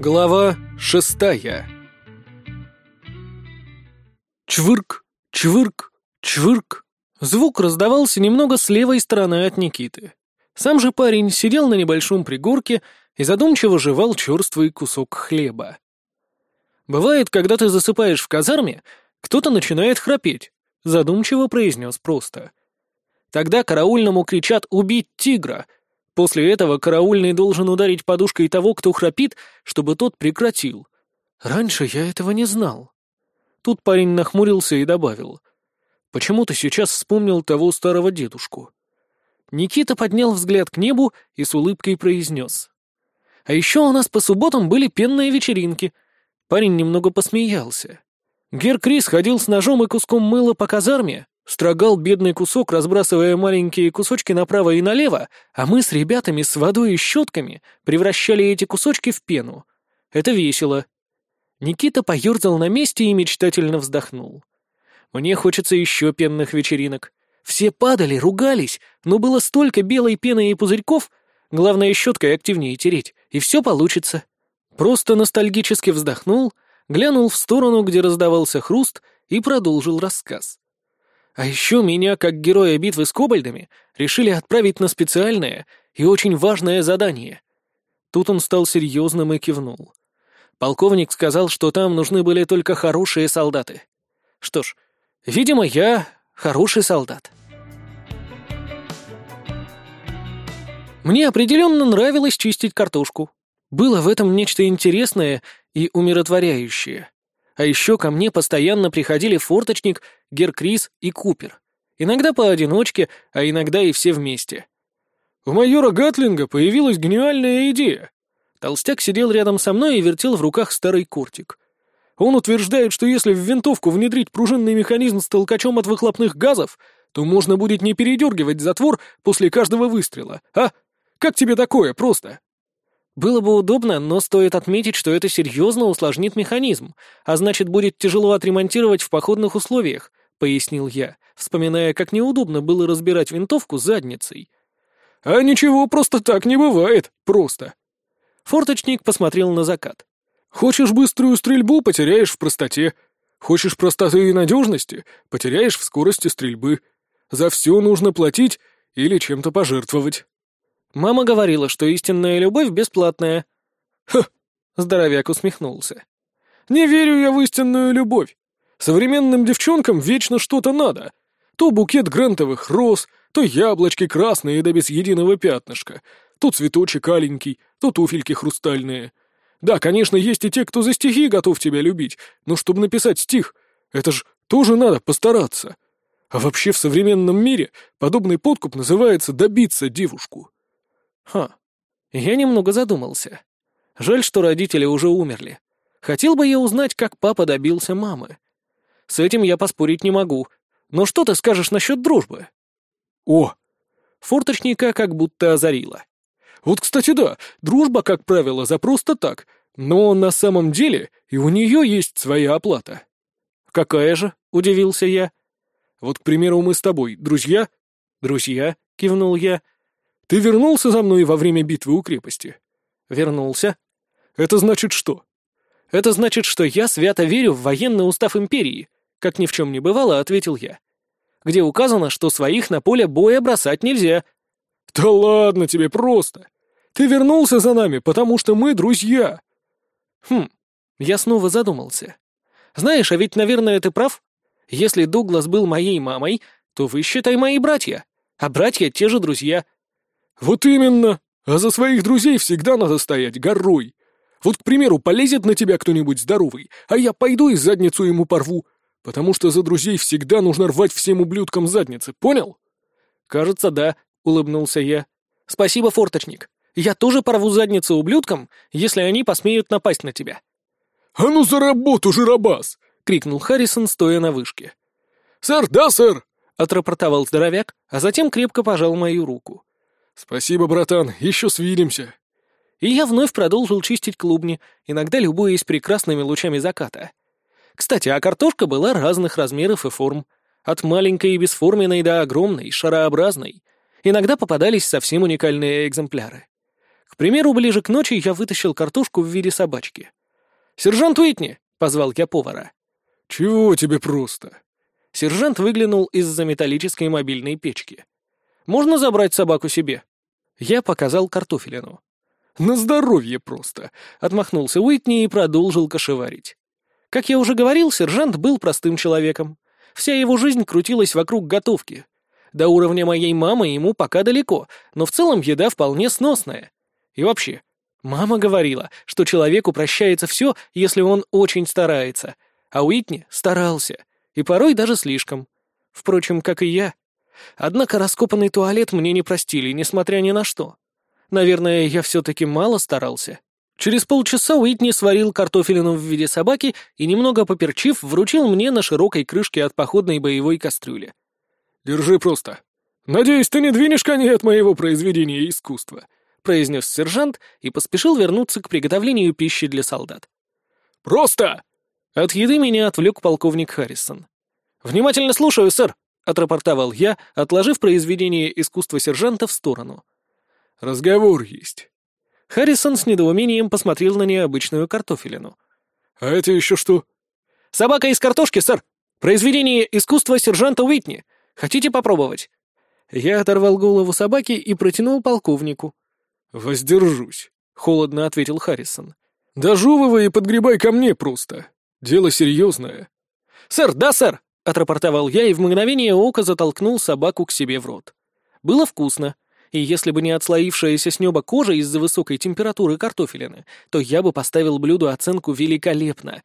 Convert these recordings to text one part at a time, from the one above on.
Глава шестая Чвырк, чвырк, чвырк. Звук раздавался немного с левой стороны от Никиты. Сам же парень сидел на небольшом пригорке и задумчиво жевал черствый кусок хлеба. «Бывает, когда ты засыпаешь в казарме, кто-то начинает храпеть», — задумчиво произнес просто. Тогда караульному кричат «убить тигра», После этого караульный должен ударить подушкой того, кто храпит, чтобы тот прекратил. Раньше я этого не знал. Тут парень нахмурился и добавил. Почему-то сейчас вспомнил того старого дедушку. Никита поднял взгляд к небу и с улыбкой произнес. А еще у нас по субботам были пенные вечеринки. Парень немного посмеялся. Гер Крис ходил с ножом и куском мыла по казарме, Строгал бедный кусок, разбрасывая маленькие кусочки направо и налево, а мы с ребятами с водой и щетками превращали эти кусочки в пену. Это весело. Никита поерзал на месте и мечтательно вздохнул. Мне хочется еще пенных вечеринок. Все падали, ругались, но было столько белой пены и пузырьков, главное щеткой активнее тереть, и все получится. Просто ностальгически вздохнул, глянул в сторону, где раздавался хруст, и продолжил рассказ. А еще меня, как героя битвы с кобальдами, решили отправить на специальное и очень важное задание. Тут он стал серьезным и кивнул. Полковник сказал, что там нужны были только хорошие солдаты. Что ж, видимо, я хороший солдат. Мне определенно нравилось чистить картошку. Было в этом нечто интересное и умиротворяющее. А еще ко мне постоянно приходили форточник, Геркрис и Купер. Иногда поодиночке, а иногда и все вместе. У майора Гатлинга появилась гениальная идея. Толстяк сидел рядом со мной и вертел в руках старый кортик. Он утверждает, что если в винтовку внедрить пружинный механизм с толкачом от выхлопных газов, то можно будет не передергивать затвор после каждого выстрела. А? Как тебе такое, просто? Было бы удобно, но стоит отметить, что это серьезно усложнит механизм, а значит, будет тяжело отремонтировать в походных условиях, пояснил я, вспоминая, как неудобно было разбирать винтовку задницей. А ничего просто так не бывает, просто. Форточник посмотрел на закат. Хочешь быструю стрельбу, потеряешь в простоте. Хочешь простоты и надежности, потеряешь в скорости стрельбы. За все нужно платить или чем-то пожертвовать. Мама говорила, что истинная любовь бесплатная. Ха! Здоровяк усмехнулся. Не верю я в истинную любовь. Современным девчонкам вечно что-то надо. То букет грантовых роз, то яблочки красные да без единого пятнышка, то цветочек аленький, то туфельки хрустальные. Да, конечно, есть и те, кто за стихи готов тебя любить, но чтобы написать стих, это ж тоже надо постараться. А вообще в современном мире подобный подкуп называется «добиться девушку». Ха. Я немного задумался. Жаль, что родители уже умерли. Хотел бы я узнать, как папа добился мамы. С этим я поспорить не могу. Но что ты скажешь насчет дружбы? О! Форточника как будто озарила. Вот, кстати, да, дружба, как правило, за просто так, но на самом деле и у нее есть своя оплата. Какая же? — удивился я. Вот, к примеру, мы с тобой друзья? Друзья, — кивнул я. Ты вернулся за мной во время битвы у крепости? Вернулся. Это значит что? Это значит, что я свято верю в военный устав империи, как ни в чем не бывало, ответил я. Где указано, что своих на поле боя бросать нельзя. Да ладно тебе просто. Ты вернулся за нами, потому что мы друзья. Хм, я снова задумался. Знаешь, а ведь, наверное, ты прав. Если Дуглас был моей мамой, то вы, считай, мои братья. А братья — те же друзья. «Вот именно! А за своих друзей всегда надо стоять горой. Вот, к примеру, полезет на тебя кто-нибудь здоровый, а я пойду и задницу ему порву, потому что за друзей всегда нужно рвать всем ублюдкам задницы, понял?» «Кажется, да», — улыбнулся я. «Спасибо, форточник. Я тоже порву задницу ублюдкам, если они посмеют напасть на тебя». «А ну за работу, жиробас!» — крикнул Харрисон, стоя на вышке. «Сэр, да, сэр!» — отрапортовал здоровяк, а затем крепко пожал мою руку. «Спасибо, братан, еще свидимся». И я вновь продолжил чистить клубни, иногда любуясь прекрасными лучами заката. Кстати, а картошка была разных размеров и форм. От маленькой и бесформенной до огромной, шарообразной. Иногда попадались совсем уникальные экземпляры. К примеру, ближе к ночи я вытащил картошку в виде собачки. «Сержант Уитни!» — позвал я повара. «Чего тебе просто?» Сержант выглянул из-за металлической мобильной печки. «Можно забрать собаку себе?» Я показал картофелину. «На здоровье просто!» — отмахнулся Уитни и продолжил кошеварить. Как я уже говорил, сержант был простым человеком. Вся его жизнь крутилась вокруг готовки. До уровня моей мамы ему пока далеко, но в целом еда вполне сносная. И вообще, мама говорила, что человеку прощается все, если он очень старается, а Уитни старался, и порой даже слишком. Впрочем, как и я. Однако раскопанный туалет мне не простили, несмотря ни на что. Наверное, я все-таки мало старался. Через полчаса Уитни сварил картофелину в виде собаки и, немного поперчив, вручил мне на широкой крышке от походной боевой кастрюли. «Держи просто. Надеюсь, ты не двинешь коней от моего произведения искусства», — произнес сержант и поспешил вернуться к приготовлению пищи для солдат. «Просто!» От еды меня отвлек полковник Харрисон. «Внимательно слушаю, сэр», — отрапортовал я, отложив произведение искусства сержанта в сторону. «Разговор есть». Харрисон с недоумением посмотрел на необычную картофелину. «А это еще что?» «Собака из картошки, сэр! Произведение искусства сержанта Уитни. Хотите попробовать?» Я оторвал голову собаки и протянул полковнику. «Воздержусь», — холодно ответил Харрисон. «Дожевывай и подгребай ко мне просто. Дело серьезное». «Сэр, да, сэр!» — отрапортовал я и в мгновение ока затолкнул собаку к себе в рот. Было вкусно и если бы не отслоившаяся с неба кожа из-за высокой температуры картофелины, то я бы поставил блюду оценку «великолепно».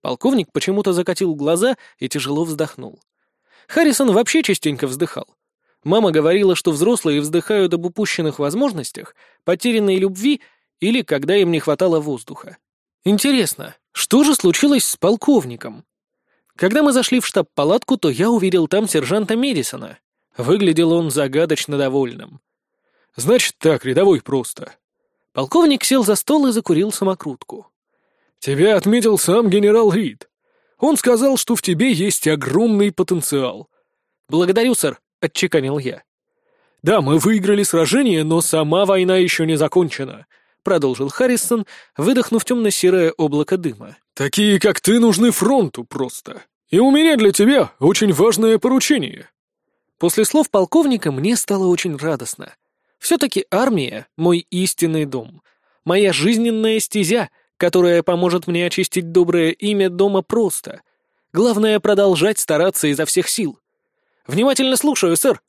Полковник почему-то закатил глаза и тяжело вздохнул. Харрисон вообще частенько вздыхал. Мама говорила, что взрослые вздыхают об упущенных возможностях, потерянной любви или когда им не хватало воздуха. Интересно, что же случилось с полковником? Когда мы зашли в штаб-палатку, то я увидел там сержанта Медисона. Выглядел он загадочно довольным. «Значит так, рядовой просто». Полковник сел за стол и закурил самокрутку. «Тебя отметил сам генерал Рид. Он сказал, что в тебе есть огромный потенциал». «Благодарю, сэр», — отчеканил я. «Да, мы выиграли сражение, но сама война еще не закончена», — продолжил Харрисон, выдохнув темно-серое облако дыма. «Такие, как ты, нужны фронту просто. И у меня для тебя очень важное поручение». После слов полковника мне стало очень радостно. Все-таки армия — мой истинный дом, моя жизненная стезя, которая поможет мне очистить доброе имя дома просто. Главное — продолжать стараться изо всех сил. Внимательно слушаю, сэр.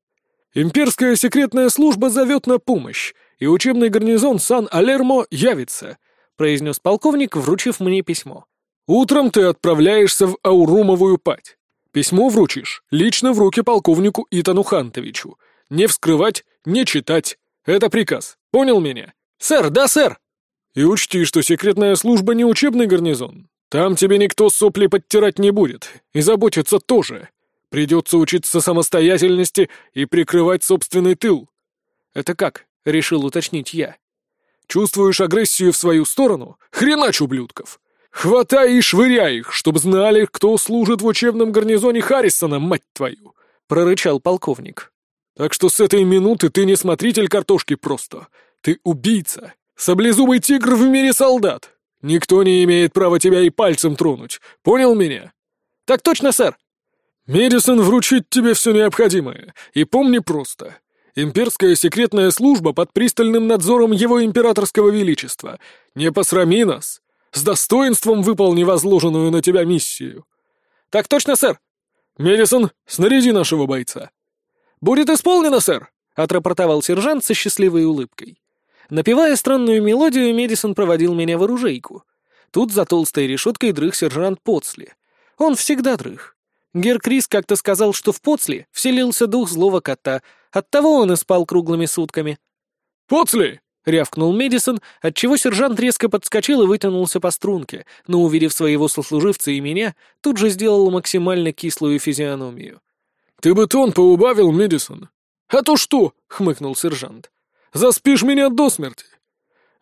Имперская секретная служба зовет на помощь, и учебный гарнизон Сан-Алермо явится, произнес полковник, вручив мне письмо. Утром ты отправляешься в Аурумовую пать. Письмо вручишь лично в руки полковнику Итану Хантовичу. Не вскрывать, не читать. Это приказ. Понял меня? Сэр, да, сэр. И учти, что секретная служба не учебный гарнизон. Там тебе никто сопли подтирать не будет. И заботиться тоже. Придется учиться самостоятельности и прикрывать собственный тыл. Это как? Решил уточнить я. Чувствуешь агрессию в свою сторону? Хренач ублюдков! «Хватай и швыряй их, чтобы знали, кто служит в учебном гарнизоне Харрисона, мать твою!» — прорычал полковник. «Так что с этой минуты ты не смотритель картошки просто. Ты убийца, саблезубый тигр в мире солдат. Никто не имеет права тебя и пальцем тронуть. Понял меня?» «Так точно, сэр!» «Медисон вручит тебе все необходимое. И помни просто. Имперская секретная служба под пристальным надзором его императорского величества. Не посрами нас!» С достоинством выполни возложенную на тебя миссию. Так точно, сэр. Медисон, снаряди нашего бойца. Будет исполнено, сэр, отрапортовал сержант со счастливой улыбкой. Напевая странную мелодию, Медисон проводил меня в оружейку. Тут за толстой решеткой дрых сержант Поцли. Он всегда дрых. Гер Крис как-то сказал, что в Поцли вселился дух злого кота, оттого он и спал круглыми сутками. «Поцли!» — рявкнул Медисон, отчего сержант резко подскочил и вытянулся по струнке, но, увидев своего сослуживца и меня, тут же сделал максимально кислую физиономию. «Ты бы тон поубавил, Медисон!» «А то что?» — хмыкнул сержант. «Заспишь меня до смерти!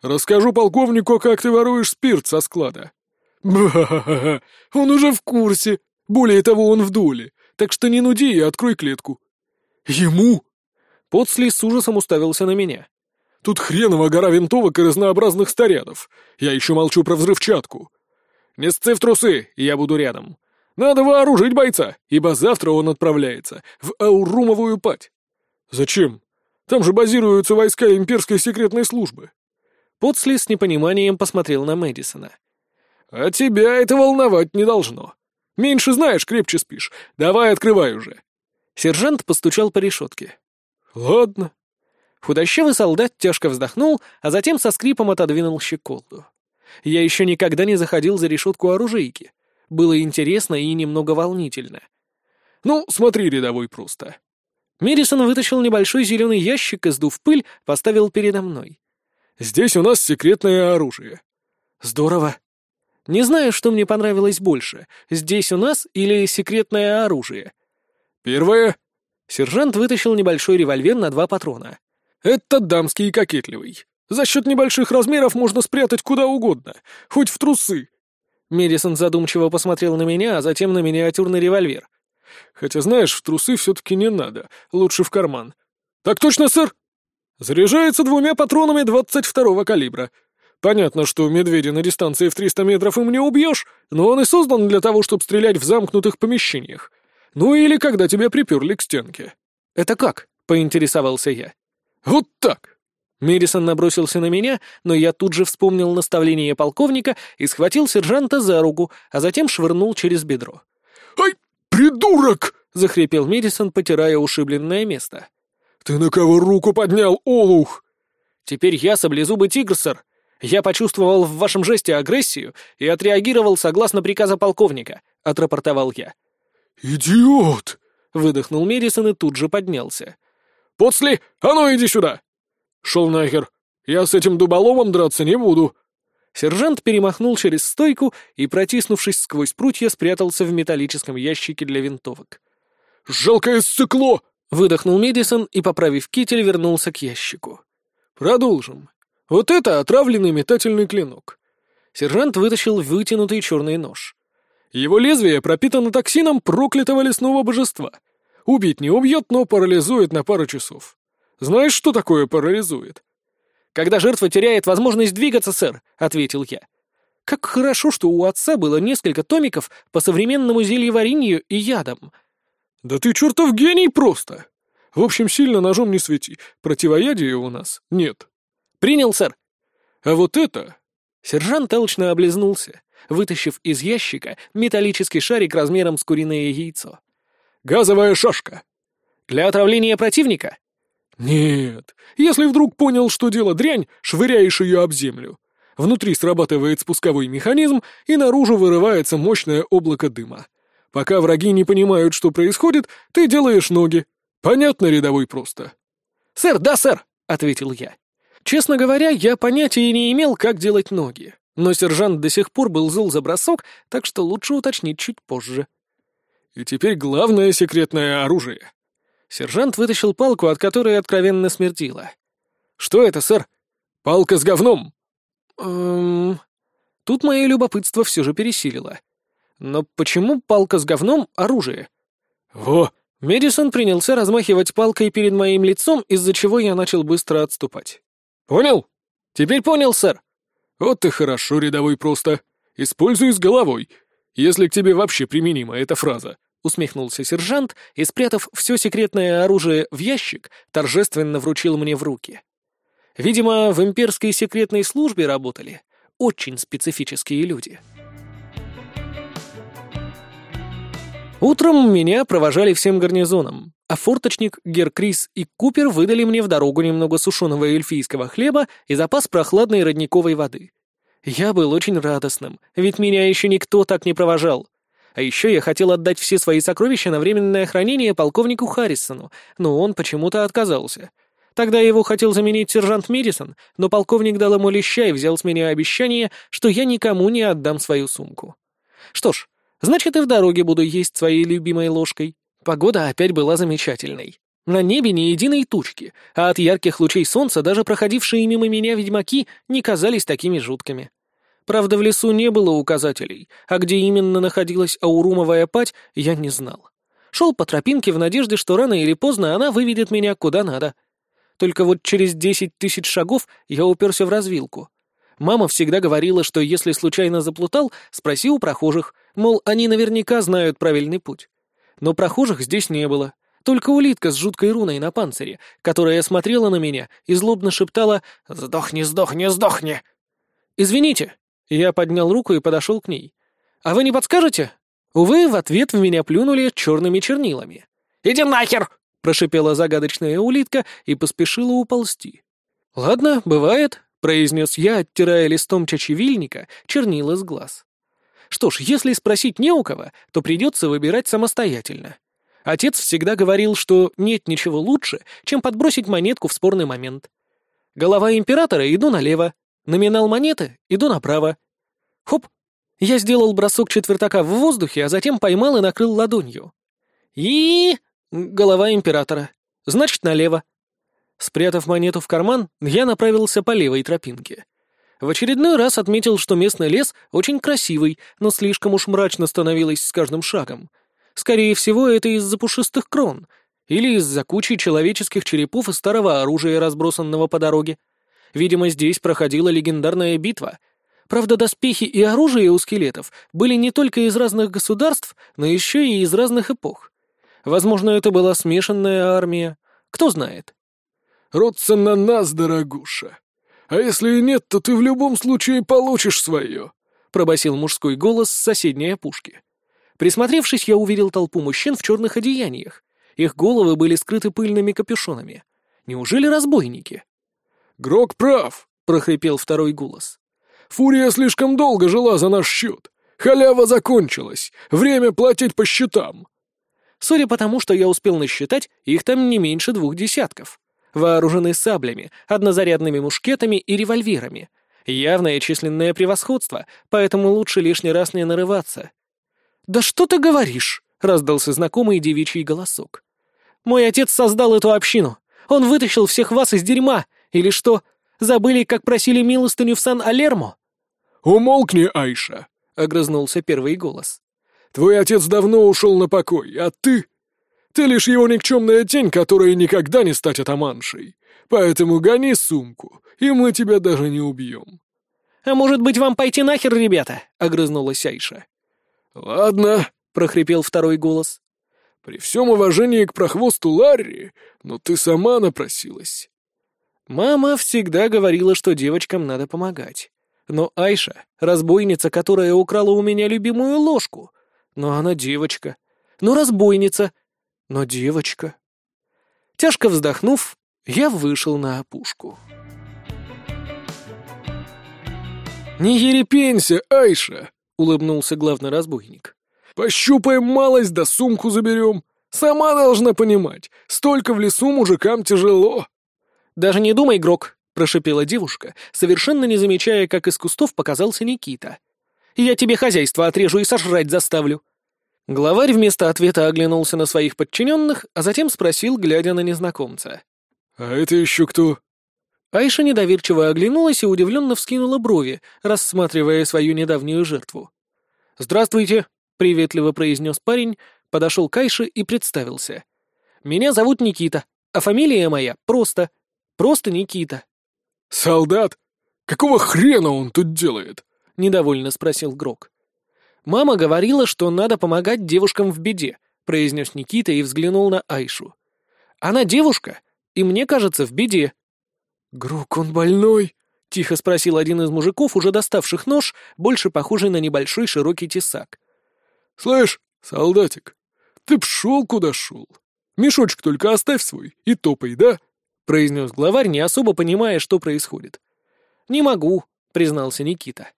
Расскажу полковнику, как ты воруешь спирт со склада». «Ба-ха-ха! Он уже в курсе! Более того, он в доле, так что не нуди и открой клетку». «Ему?» Подсли с ужасом уставился на меня. Тут хреново гора винтовок и разнообразных снарядов. Я еще молчу про взрывчатку. Не сцы в трусы, я буду рядом. Надо вооружить бойца, ибо завтра он отправляется в Аурумовую пать. Зачем? Там же базируются войска имперской секретной службы. Подсли с непониманием посмотрел на Мэдисона. А тебя это волновать не должно. Меньше знаешь, крепче спишь. Давай открывай уже. Сержант постучал по решетке. Ладно. Худощавый солдат тяжко вздохнул, а затем со скрипом отодвинул щеколду. Я еще никогда не заходил за решетку оружейки. Было интересно и немного волнительно. «Ну, смотри, рядовой, просто». Мирисон вытащил небольшой зеленый ящик и, сдув пыль, поставил передо мной. «Здесь у нас секретное оружие». «Здорово. Не знаю, что мне понравилось больше, здесь у нас или секретное оружие». «Первое». Сержант вытащил небольшой револьвер на два патрона. «Это дамский и кокетливый. За счет небольших размеров можно спрятать куда угодно, хоть в трусы. Медисон задумчиво посмотрел на меня, а затем на миниатюрный револьвер. «Хотя, знаешь, в трусы все-таки не надо. Лучше в карман». «Так точно, сэр!» «Заряжается двумя патронами 22-го калибра. Понятно, что медведя на дистанции в 300 метров им не убьешь, но он и создан для того, чтобы стрелять в замкнутых помещениях. Ну или когда тебя приперли к стенке». «Это как?» — поинтересовался я. «Вот так!» Мирисон набросился на меня, но я тут же вспомнил наставление полковника и схватил сержанта за руку, а затем швырнул через бедро. «Ай, придурок!» — захрипел Мирисон, потирая ушибленное место. «Ты на кого руку поднял, олух?» «Теперь я саблезубый тигр, сэр. Я почувствовал в вашем жесте агрессию и отреагировал согласно приказа полковника», — отрапортовал я. «Идиот!» — выдохнул Мирисон и тут же поднялся. «Поцли, а ну иди сюда!» «Шел нахер! Я с этим дуболомом драться не буду!» Сержант перемахнул через стойку и, протиснувшись сквозь прутья, спрятался в металлическом ящике для винтовок. «Жалкое стекло!» — выдохнул Медисон и, поправив китель, вернулся к ящику. «Продолжим. Вот это отравленный метательный клинок». Сержант вытащил вытянутый черный нож. «Его лезвие пропитано токсином проклятого лесного божества. Убить не убьет, но парализует на пару часов. Знаешь, что такое парализует?» «Когда жертва теряет возможность двигаться, сэр», — ответил я. «Как хорошо, что у отца было несколько томиков по современному зельеварению и ядам». «Да ты чертов гений просто! В общем, сильно ножом не свети. Противоядия у нас нет». «Принял, сэр». «А вот это...» Сержант толчно облизнулся, вытащив из ящика металлический шарик размером с куриное яйцо. «Газовая шашка». «Для отравления противника?» «Нет. Если вдруг понял, что дело дрянь, швыряешь ее об землю. Внутри срабатывает спусковой механизм, и наружу вырывается мощное облако дыма. Пока враги не понимают, что происходит, ты делаешь ноги. Понятно, рядовой просто». «Сэр, да, сэр!» — ответил я. Честно говоря, я понятия не имел, как делать ноги. Но сержант до сих пор был зол за бросок, так что лучше уточнить чуть позже. «И теперь главное секретное оружие», Сержант вытащил палку, от которой откровенно смердило. «Что это, сэр? Палка с говном!» «Эм...» Тут мое любопытство все же пересилило. «Но почему палка с говном — оружие?» «Во!» Медисон принялся размахивать палкой перед моим лицом, из-за чего я начал быстро отступать. «Понял?» «Теперь понял, сэр». «Вот ты хорошо, рядовой просто. Используй с головой, если к тебе вообще применима эта фраза усмехнулся сержант и, спрятав все секретное оружие в ящик, торжественно вручил мне в руки. Видимо, в имперской секретной службе работали очень специфические люди. Утром меня провожали всем гарнизоном, а форточник, Геркрис и Купер выдали мне в дорогу немного сушеного эльфийского хлеба и запас прохладной родниковой воды. Я был очень радостным, ведь меня еще никто так не провожал. А еще я хотел отдать все свои сокровища на временное хранение полковнику Харрисону, но он почему-то отказался. Тогда его хотел заменить сержант Мирисон, но полковник дал ему леща и взял с меня обещание, что я никому не отдам свою сумку. Что ж, значит и в дороге буду есть своей любимой ложкой. Погода опять была замечательной. На небе ни единой тучки, а от ярких лучей солнца даже проходившие мимо меня ведьмаки не казались такими жуткими. Правда, в лесу не было указателей, а где именно находилась аурумовая пать, я не знал. Шел по тропинке в надежде, что рано или поздно она выведет меня куда надо. Только вот через десять тысяч шагов я уперся в развилку. Мама всегда говорила, что если случайно заплутал, спроси у прохожих, мол, они наверняка знают правильный путь. Но прохожих здесь не было. Только улитка с жуткой руной на панцире, которая смотрела на меня и злобно шептала «Сдохни, сдохни, сдохни!» «Извините». Я поднял руку и подошел к ней. «А вы не подскажете?» Увы, в ответ в меня плюнули черными чернилами. «Иди нахер!» — прошипела загадочная улитка и поспешила уползти. «Ладно, бывает», — произнес я, оттирая листом чачевильника чернила с глаз. Что ж, если спросить не у кого, то придется выбирать самостоятельно. Отец всегда говорил, что нет ничего лучше, чем подбросить монетку в спорный момент. Голова императора — иду налево, номинал монеты — иду направо. Хоп! Я сделал бросок четвертака в воздухе, а затем поймал и накрыл ладонью. И... голова императора. Значит, налево. Спрятав монету в карман, я направился по левой тропинке. В очередной раз отметил, что местный лес очень красивый, но слишком уж мрачно становилось с каждым шагом. Скорее всего, это из-за пушистых крон или из-за кучи человеческих черепов и старого оружия, разбросанного по дороге. Видимо, здесь проходила легендарная битва. Правда, доспехи и оружие у скелетов были не только из разных государств, но еще и из разных эпох. Возможно, это была смешанная армия. Кто знает. «Родца на нас, дорогуша!» А если и нет, то ты в любом случае получишь свое», — пробасил мужской голос с соседней опушки. Присмотревшись, я увидел толпу мужчин в черных одеяниях. Их головы были скрыты пыльными капюшонами. Неужели разбойники? «Грок прав», — прохрипел второй голос. «Фурия слишком долго жила за наш счет. Халява закончилась. Время платить по счетам». Судя по тому, что я успел насчитать, их там не меньше двух десятков вооружены саблями, однозарядными мушкетами и револьверами. Явное численное превосходство, поэтому лучше лишний раз не нарываться. «Да что ты говоришь?» — раздался знакомый девичий голосок. «Мой отец создал эту общину. Он вытащил всех вас из дерьма. Или что, забыли, как просили милостыню в Сан-Алермо?» «Умолкни, Айша!» — огрызнулся первый голос. «Твой отец давно ушел на покой, а ты ты лишь его никчемная тень, которая никогда не стать атаманшей. Поэтому гони сумку, и мы тебя даже не убьем». «А может быть, вам пойти нахер, ребята?» — огрызнулась Айша. «Ладно», — прохрипел второй голос. «При всем уважении к прохвосту Ларри, но ты сама напросилась». Мама всегда говорила, что девочкам надо помогать. Но Айша — разбойница, которая украла у меня любимую ложку. Но она девочка. Но разбойница — но девочка... Тяжко вздохнув, я вышел на опушку. «Не ерепенься, Айша!» — улыбнулся главный разбойник. «Пощупаем малость да сумку заберем. Сама должна понимать, столько в лесу мужикам тяжело». «Даже не думай, Грок!» — прошипела девушка, совершенно не замечая, как из кустов показался Никита. «Я тебе хозяйство отрежу и сожрать заставлю». Главарь вместо ответа оглянулся на своих подчиненных, а затем спросил, глядя на незнакомца. «А это еще кто?» Айша недоверчиво оглянулась и удивленно вскинула брови, рассматривая свою недавнюю жертву. «Здравствуйте», — приветливо произнес парень, подошел к Айше и представился. «Меня зовут Никита, а фамилия моя просто... просто Никита». «Солдат? Какого хрена он тут делает?» — недовольно спросил Грок. «Мама говорила, что надо помогать девушкам в беде», — произнес Никита и взглянул на Айшу. «Она девушка, и мне кажется, в беде». «Грук, он больной?» — тихо спросил один из мужиков, уже доставших нож, больше похожий на небольшой широкий тесак. «Слышь, солдатик, ты б шел куда шел. Мешочек только оставь свой и топай, да?» — произнес главарь, не особо понимая, что происходит. «Не могу», — признался Никита.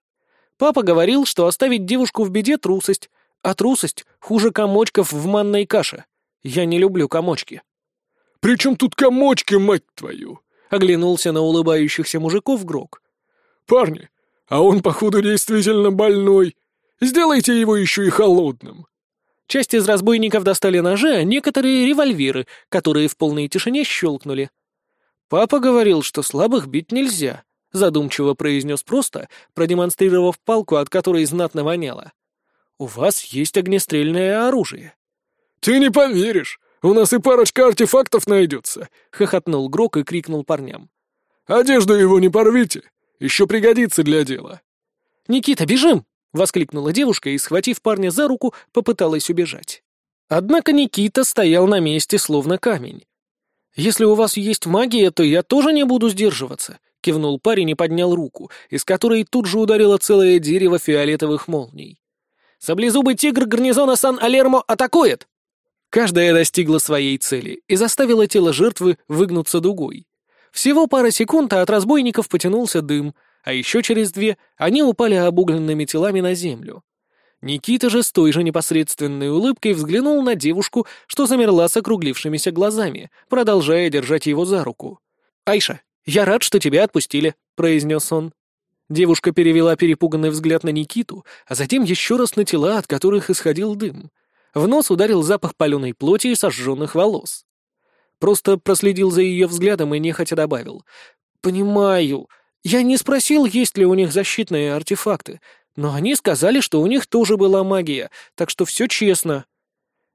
Папа говорил, что оставить девушку в беде — трусость, а трусость хуже комочков в манной каше. Я не люблю комочки». «При чем тут комочки, мать твою?» — оглянулся на улыбающихся мужиков Грок. «Парни, а он, походу, действительно больной. Сделайте его еще и холодным». Часть из разбойников достали ножи, а некоторые — револьверы, которые в полной тишине щелкнули. Папа говорил, что слабых бить нельзя, — задумчиво произнес просто, продемонстрировав палку, от которой знатно воняло. «У вас есть огнестрельное оружие». «Ты не поверишь, У нас и парочка артефактов найдется!» — хохотнул Грок и крикнул парням. «Одежду его не порвите! Еще пригодится для дела!» «Никита, бежим!» — воскликнула девушка и, схватив парня за руку, попыталась убежать. Однако Никита стоял на месте, словно камень. «Если у вас есть магия, то я тоже не буду сдерживаться», — кивнул парень и поднял руку, из которой тут же ударило целое дерево фиолетовых молний. «Саблезубый тигр гарнизона Сан-Алермо атакует!» Каждая достигла своей цели и заставила тело жертвы выгнуться дугой. Всего пара секунд, а от разбойников потянулся дым, а еще через две они упали обугленными телами на землю. Никита же с той же непосредственной улыбкой взглянул на девушку, что замерла с округлившимися глазами, продолжая держать его за руку. «Айша, я рад, что тебя отпустили», — произнес он. Девушка перевела перепуганный взгляд на Никиту, а затем еще раз на тела, от которых исходил дым. В нос ударил запах паленой плоти и сожженных волос. Просто проследил за ее взглядом и нехотя добавил. «Понимаю. Я не спросил, есть ли у них защитные артефакты, но они сказали, что у них тоже была магия, так что все честно».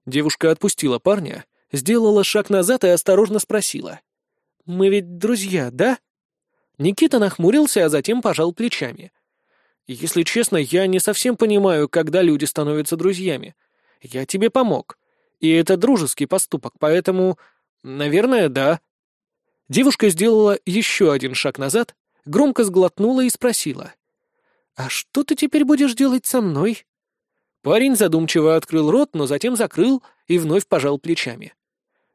Девушка отпустила парня, сделала шаг назад и осторожно спросила. «Мы ведь друзья, да?» Никита нахмурился, а затем пожал плечами. «Если честно, я не совсем понимаю, когда люди становятся друзьями. Я тебе помог. И это дружеский поступок, поэтому... Наверное, да». Девушка сделала еще один шаг назад, громко сглотнула и спросила. «А что ты теперь будешь делать со мной?» Парень задумчиво открыл рот, но затем закрыл и вновь пожал плечами.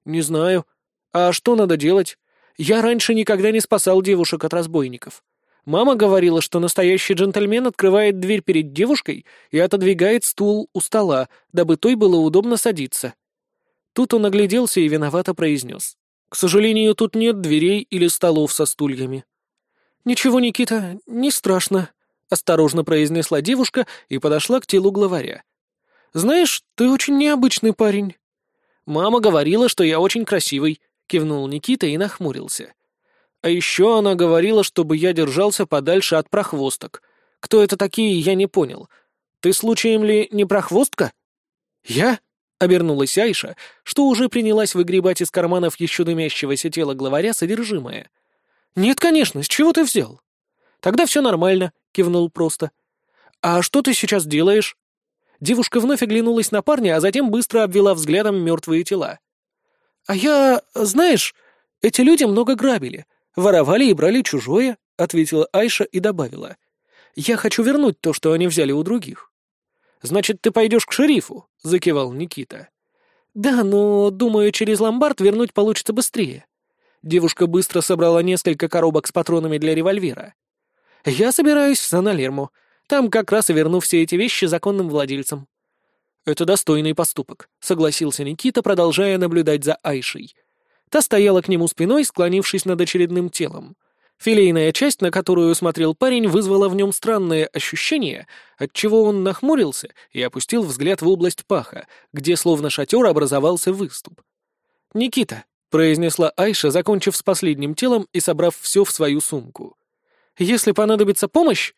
«Не знаю. А что надо делать? Я раньше никогда не спасал девушек от разбойников. Мама говорила, что настоящий джентльмен открывает дверь перед девушкой и отодвигает стул у стола, дабы той было удобно садиться. Тут он огляделся и виновато произнес. «К сожалению, тут нет дверей или столов со стульями». «Ничего, Никита, не страшно», — осторожно произнесла девушка и подошла к телу главаря. «Знаешь, ты очень необычный парень». «Мама говорила, что я очень красивый», — кивнул Никита и нахмурился. «А еще она говорила, чтобы я держался подальше от прохвосток. Кто это такие, я не понял. Ты случаем ли не прохвостка?» «Я?» — обернулась Айша, что уже принялась выгребать из карманов еще дымящегося тела главаря содержимое. «Нет, конечно, с чего ты взял?» «Тогда все нормально», — кивнул просто. «А что ты сейчас делаешь?» Девушка вновь оглянулась на парня, а затем быстро обвела взглядом мертвые тела. «А я... знаешь, эти люди много грабили, воровали и брали чужое», — ответила Айша и добавила. «Я хочу вернуть то, что они взяли у других». «Значит, ты пойдешь к шерифу?» — закивал Никита. «Да, но, думаю, через ломбард вернуть получится быстрее». Девушка быстро собрала несколько коробок с патронами для револьвера. «Я собираюсь в Сан-Алермо. Там как раз и верну все эти вещи законным владельцам». «Это достойный поступок», — согласился Никита, продолжая наблюдать за Айшей. Та стояла к нему спиной, склонившись над очередным телом. Филейная часть, на которую смотрел парень, вызвала в нем странное ощущение, отчего он нахмурился и опустил взгляд в область паха, где словно шатер образовался выступ. «Никита», — произнесла Айша, закончив с последним телом и собрав все в свою сумку. Если понадобится помощь...»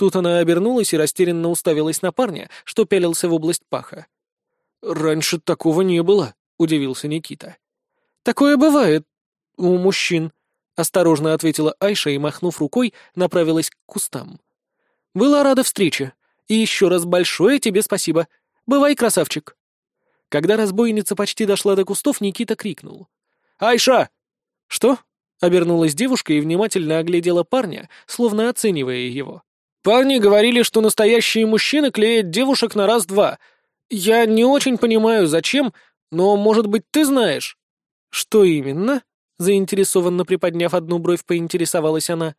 Тут она обернулась и растерянно уставилась на парня, что пялился в область паха. «Раньше такого не было», — удивился Никита. «Такое бывает у мужчин», — осторожно ответила Айша и, махнув рукой, направилась к кустам. «Была рада встрече. И еще раз большое тебе спасибо. Бывай, красавчик». Когда разбойница почти дошла до кустов, Никита крикнул. «Айша!» «Что?» Обернулась девушка и внимательно оглядела парня, словно оценивая его. «Парни говорили, что настоящие мужчины клеят девушек на раз-два. Я не очень понимаю, зачем, но, может быть, ты знаешь?» «Что именно?» — заинтересованно приподняв одну бровь, поинтересовалась она.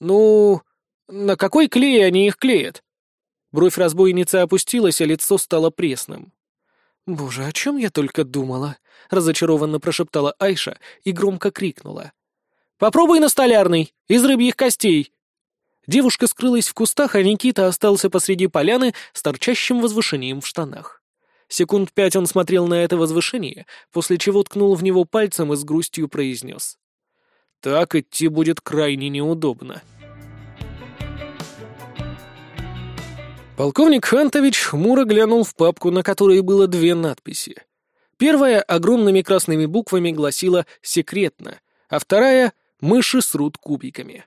«Ну, на какой клей они их клеят?» Бровь разбойницы опустилась, а лицо стало пресным. «Боже, о чем я только думала!» — разочарованно прошептала Айша и громко крикнула. «Попробуй на столярный, из рыбьих костей!» Девушка скрылась в кустах, а Никита остался посреди поляны с торчащим возвышением в штанах. Секунд пять он смотрел на это возвышение, после чего ткнул в него пальцем и с грустью произнес. «Так идти будет крайне неудобно». Полковник Хантович хмуро глянул в папку, на которой было две надписи. Первая огромными красными буквами гласила «Секретно», а вторая «Мыши срут кубиками».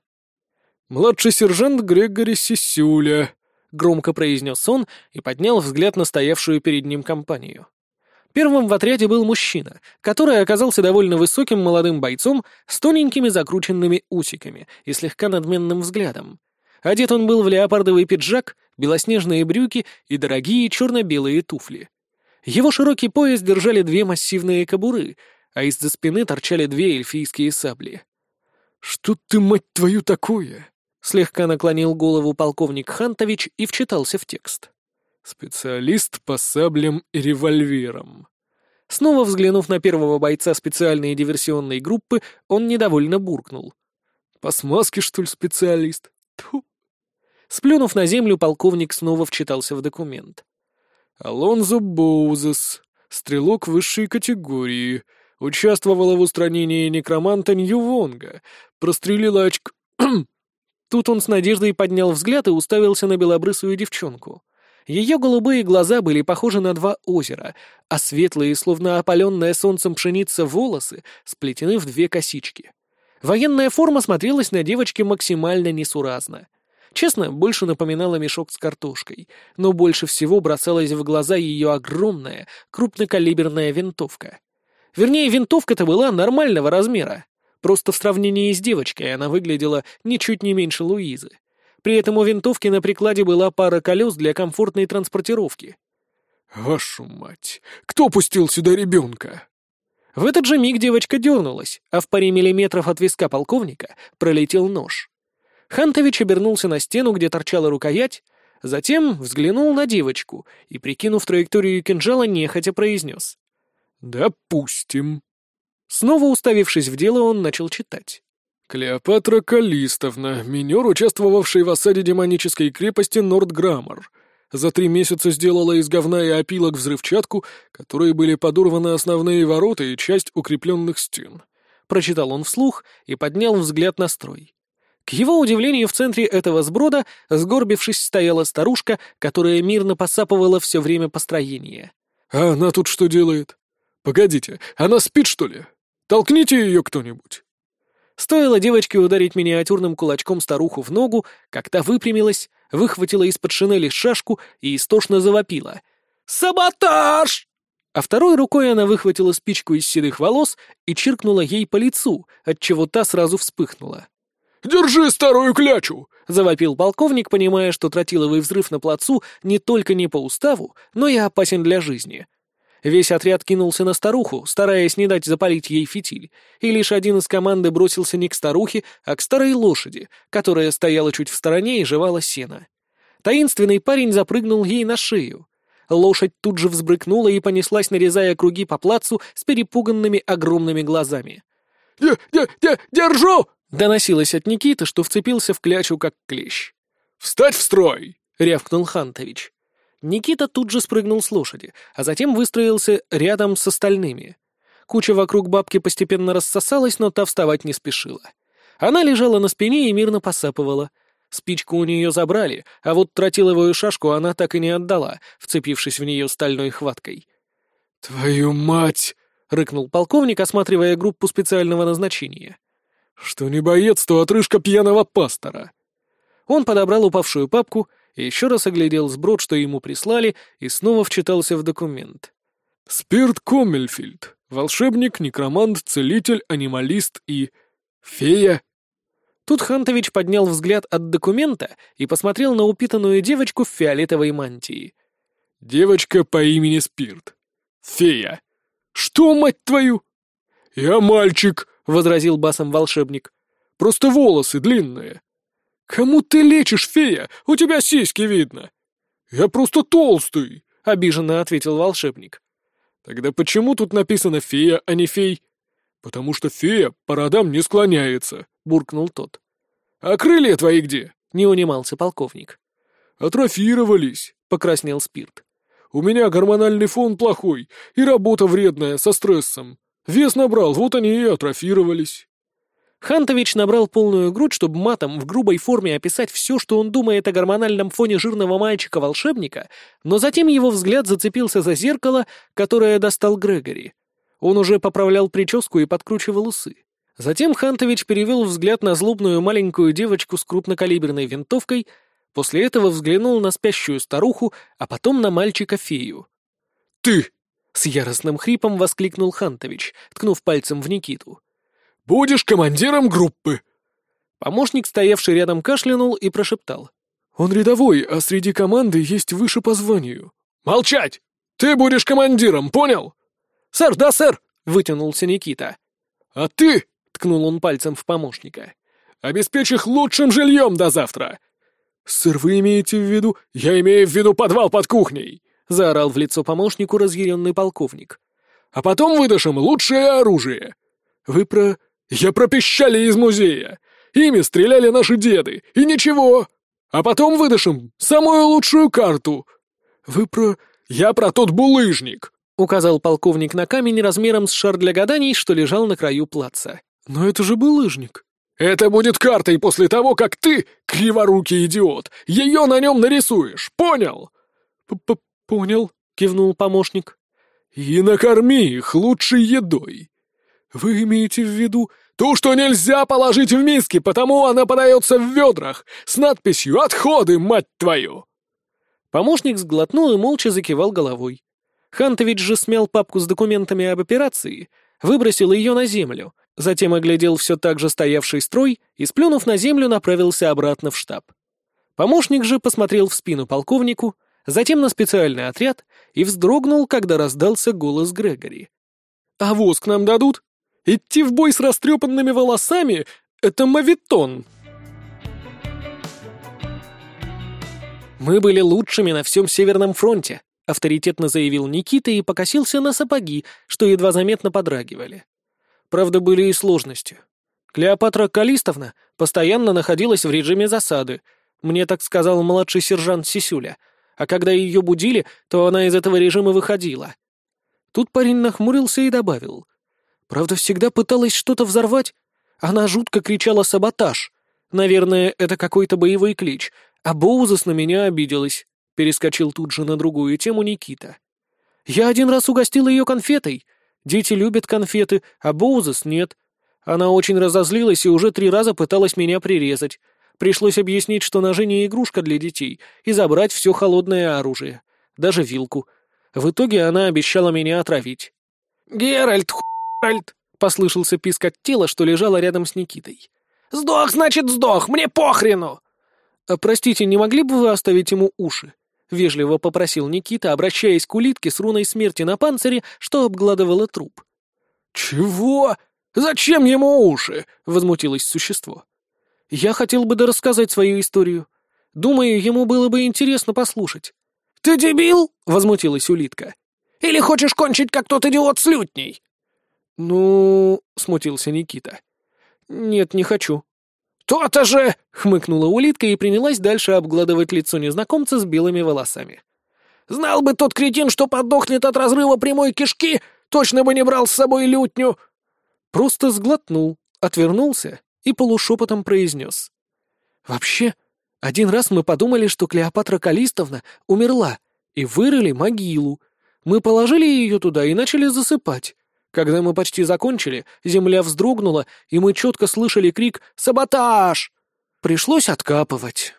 «Младший сержант Грегори Сисюля», — громко произнес он и поднял взгляд на стоявшую перед ним компанию. Первым в отряде был мужчина, который оказался довольно высоким молодым бойцом с тоненькими закрученными усиками и слегка надменным взглядом. Одет он был в леопардовый пиджак, белоснежные брюки и дорогие черно-белые туфли. Его широкий пояс держали две массивные кобуры, а из-за спины торчали две эльфийские сабли. «Что ты, мать твою, такое?» Слегка наклонил голову полковник Хантович и вчитался в текст. Специалист по саблям и револьверам. Снова взглянув на первого бойца специальной диверсионной группы, он недовольно буркнул. «По смазке, что ли, специалист? Тьфу!» Сплюнув на землю, полковник снова вчитался в документ. «Алонзо Боузес, стрелок высшей категории, участвовала в устранении некроманта Ньювонга, прострелила очк...» Тут он с надеждой поднял взгляд и уставился на белобрысую девчонку. Ее голубые глаза были похожи на два озера, а светлые, словно опаленная солнцем пшеница, волосы сплетены в две косички. Военная форма смотрелась на девочке максимально несуразно. Честно, больше напоминала мешок с картошкой, но больше всего бросалась в глаза ее огромная, крупнокалиберная винтовка. Вернее, винтовка-то была нормального размера. Просто в сравнении с девочкой она выглядела ничуть не меньше Луизы. При этом у винтовки на прикладе была пара колес для комфортной транспортировки. «Вашу мать! Кто пустил сюда ребенка?» В этот же миг девочка дернулась, а в паре миллиметров от виска полковника пролетел нож. Хантович обернулся на стену, где торчала рукоять, затем взглянул на девочку и, прикинув траекторию кинжала, нехотя произнес. «Допустим». Снова уставившись в дело, он начал читать. Клеопатра Калистовна, минер, участвовавший в осаде демонической крепости Нордграммар. За три месяца сделала из говна и опилок взрывчатку, которые были подорваны основные ворота и часть укрепленных стен. Прочитал он вслух и поднял взгляд на строй. К его удивлению, в центре этого сброда, сгорбившись, стояла старушка, которая мирно посапывала все время построения. «А она тут что делает? Погодите, она спит, что ли? Толкните ее кто-нибудь!» Стоило девочке ударить миниатюрным кулачком старуху в ногу, как та выпрямилась, выхватила из-под шинели шашку и истошно завопила. «Саботаж!» А второй рукой она выхватила спичку из седых волос и чиркнула ей по лицу, отчего та сразу вспыхнула. «Держи старую клячу!» — завопил полковник, понимая, что тротиловый взрыв на плацу не только не по уставу, но и опасен для жизни. Весь отряд кинулся на старуху, стараясь не дать запалить ей фитиль, и лишь один из команды бросился не к старухе, а к старой лошади, которая стояла чуть в стороне и жевала сено. Таинственный парень запрыгнул ей на шею. Лошадь тут же взбрыкнула и понеслась, нарезая круги по плацу с перепуганными огромными глазами. «Де, де, де, держу!» — доносилось от Никиты, что вцепился в клячу, как клещ. «Встать в строй!» — рявкнул Хантович. Никита тут же спрыгнул с лошади, а затем выстроился рядом с остальными. Куча вокруг бабки постепенно рассосалась, но та вставать не спешила. Она лежала на спине и мирно посапывала. Спичку у нее забрали, а вот тротиловую шашку она так и не отдала, вцепившись в нее стальной хваткой. «Твою мать!» — рыкнул полковник, осматривая группу специального назначения. «Что не боец, то отрыжка пьяного пастора». Он подобрал упавшую папку — еще раз оглядел сброд, что ему прислали, и снова вчитался в документ. «Спирт Коммельфильд. Волшебник, некромант, целитель, анималист и... фея». Тут Хантович поднял взгляд от документа и посмотрел на упитанную девочку в фиолетовой мантии. «Девочка по имени Спирт. Фея. Что, мать твою?» «Я мальчик», — возразил басом волшебник. «Просто волосы длинные». «Кому ты лечишь, фея? У тебя сиськи видно!» «Я просто толстый!» — обиженно ответил волшебник. «Тогда почему тут написано «фея», а не «фей»?» «Потому что фея по родам не склоняется», — буркнул тот. «А крылья твои где?» — не унимался полковник. «Атрофировались», — покраснел Спирт. «У меня гормональный фон плохой и работа вредная, со стрессом. Вес набрал, вот они и атрофировались». Хантович набрал полную грудь, чтобы матом в грубой форме описать все, что он думает о гормональном фоне жирного мальчика-волшебника, но затем его взгляд зацепился за зеркало, которое достал Грегори. Он уже поправлял прическу и подкручивал усы. Затем Хантович перевел взгляд на злобную маленькую девочку с крупнокалиберной винтовкой, после этого взглянул на спящую старуху, а потом на мальчика-фею. «Ты!» — с яростным хрипом воскликнул Хантович, ткнув пальцем в Никиту. Будешь командиром группы!» Помощник, стоявший рядом, кашлянул и прошептал. «Он рядовой, а среди команды есть выше по званию». «Молчать! Ты будешь командиром, понял?» «Сэр, да, сэр!» — вытянулся Никита. «А ты?» — ткнул он пальцем в помощника. «Обеспечь их лучшим жильем до завтра!» «Сэр, вы имеете в виду...» «Я имею в виду подвал под кухней!» — заорал в лицо помощнику разъяренный полковник. «А потом выдашь им лучшее оружие!» «Вы про...» Я пропищали из музея. Ими стреляли наши деды, и ничего. А потом выдашь им самую лучшую карту. Вы про... Я про тот булыжник. Указал полковник на камень размером с шар для гаданий, что лежал на краю плаца. Но это же булыжник. Это будет картой после того, как ты, криворукий идиот, ее на нем нарисуешь, понял? П -п Понял, кивнул помощник. И накорми их лучшей едой. Вы имеете в виду ту, что нельзя положить в миски, потому она подается в ведрах с надписью «Отходы, мать твою!» Помощник сглотнул и молча закивал головой. Хантович же смял папку с документами об операции, выбросил ее на землю, затем оглядел все так же стоявший строй и, сплюнув на землю, направился обратно в штаб. Помощник же посмотрел в спину полковнику, затем на специальный отряд и вздрогнул, когда раздался голос Грегори. «А воск нам дадут?» Идти в бой с растрепанными волосами — это мавитон. «Мы были лучшими на всем Северном фронте», — авторитетно заявил Никита и покосился на сапоги, что едва заметно подрагивали. Правда, были и сложности. Клеопатра Калистовна постоянно находилась в режиме засады, мне так сказал младший сержант Сисюля, а когда ее будили, то она из этого режима выходила. Тут парень нахмурился и добавил. Правда, всегда пыталась что-то взорвать. Она жутко кричала «саботаж». Наверное, это какой-то боевой клич. А Боузас на меня обиделась. Перескочил тут же на другую тему Никита. Я один раз угостил ее конфетой. Дети любят конфеты, а Боузас нет. Она очень разозлилась и уже три раза пыталась меня прирезать. Пришлось объяснить, что ножи не игрушка для детей, и забрать все холодное оружие. Даже вилку. В итоге она обещала меня отравить. «Геральт, ху Альт!» — послышался писк от тела, что лежало рядом с Никитой. «Сдох, значит, сдох! Мне похрену!» «А, «Простите, не могли бы вы оставить ему уши?» — вежливо попросил Никита, обращаясь к улитке с руной смерти на панцире, что обгладывало труп. «Чего? Зачем ему уши?» — возмутилось существо. «Я хотел бы дорассказать свою историю. Думаю, ему было бы интересно послушать». «Ты дебил?» — возмутилась улитка. «Или хочешь кончить, как тот идиот с лютней?» «Ну...» — смутился Никита. «Нет, не хочу». «То-то же!» — хмыкнула улитка и принялась дальше обгладывать лицо незнакомца с белыми волосами. «Знал бы тот кретин, что подохнет от разрыва прямой кишки, точно бы не брал с собой лютню!» Просто сглотнул, отвернулся и полушепотом произнес. «Вообще, один раз мы подумали, что Клеопатра Калистовна умерла, и вырыли могилу. Мы положили ее туда и начали засыпать. Когда мы почти закончили, земля вздрогнула, и мы четко слышали крик «Саботаж!». Пришлось откапывать.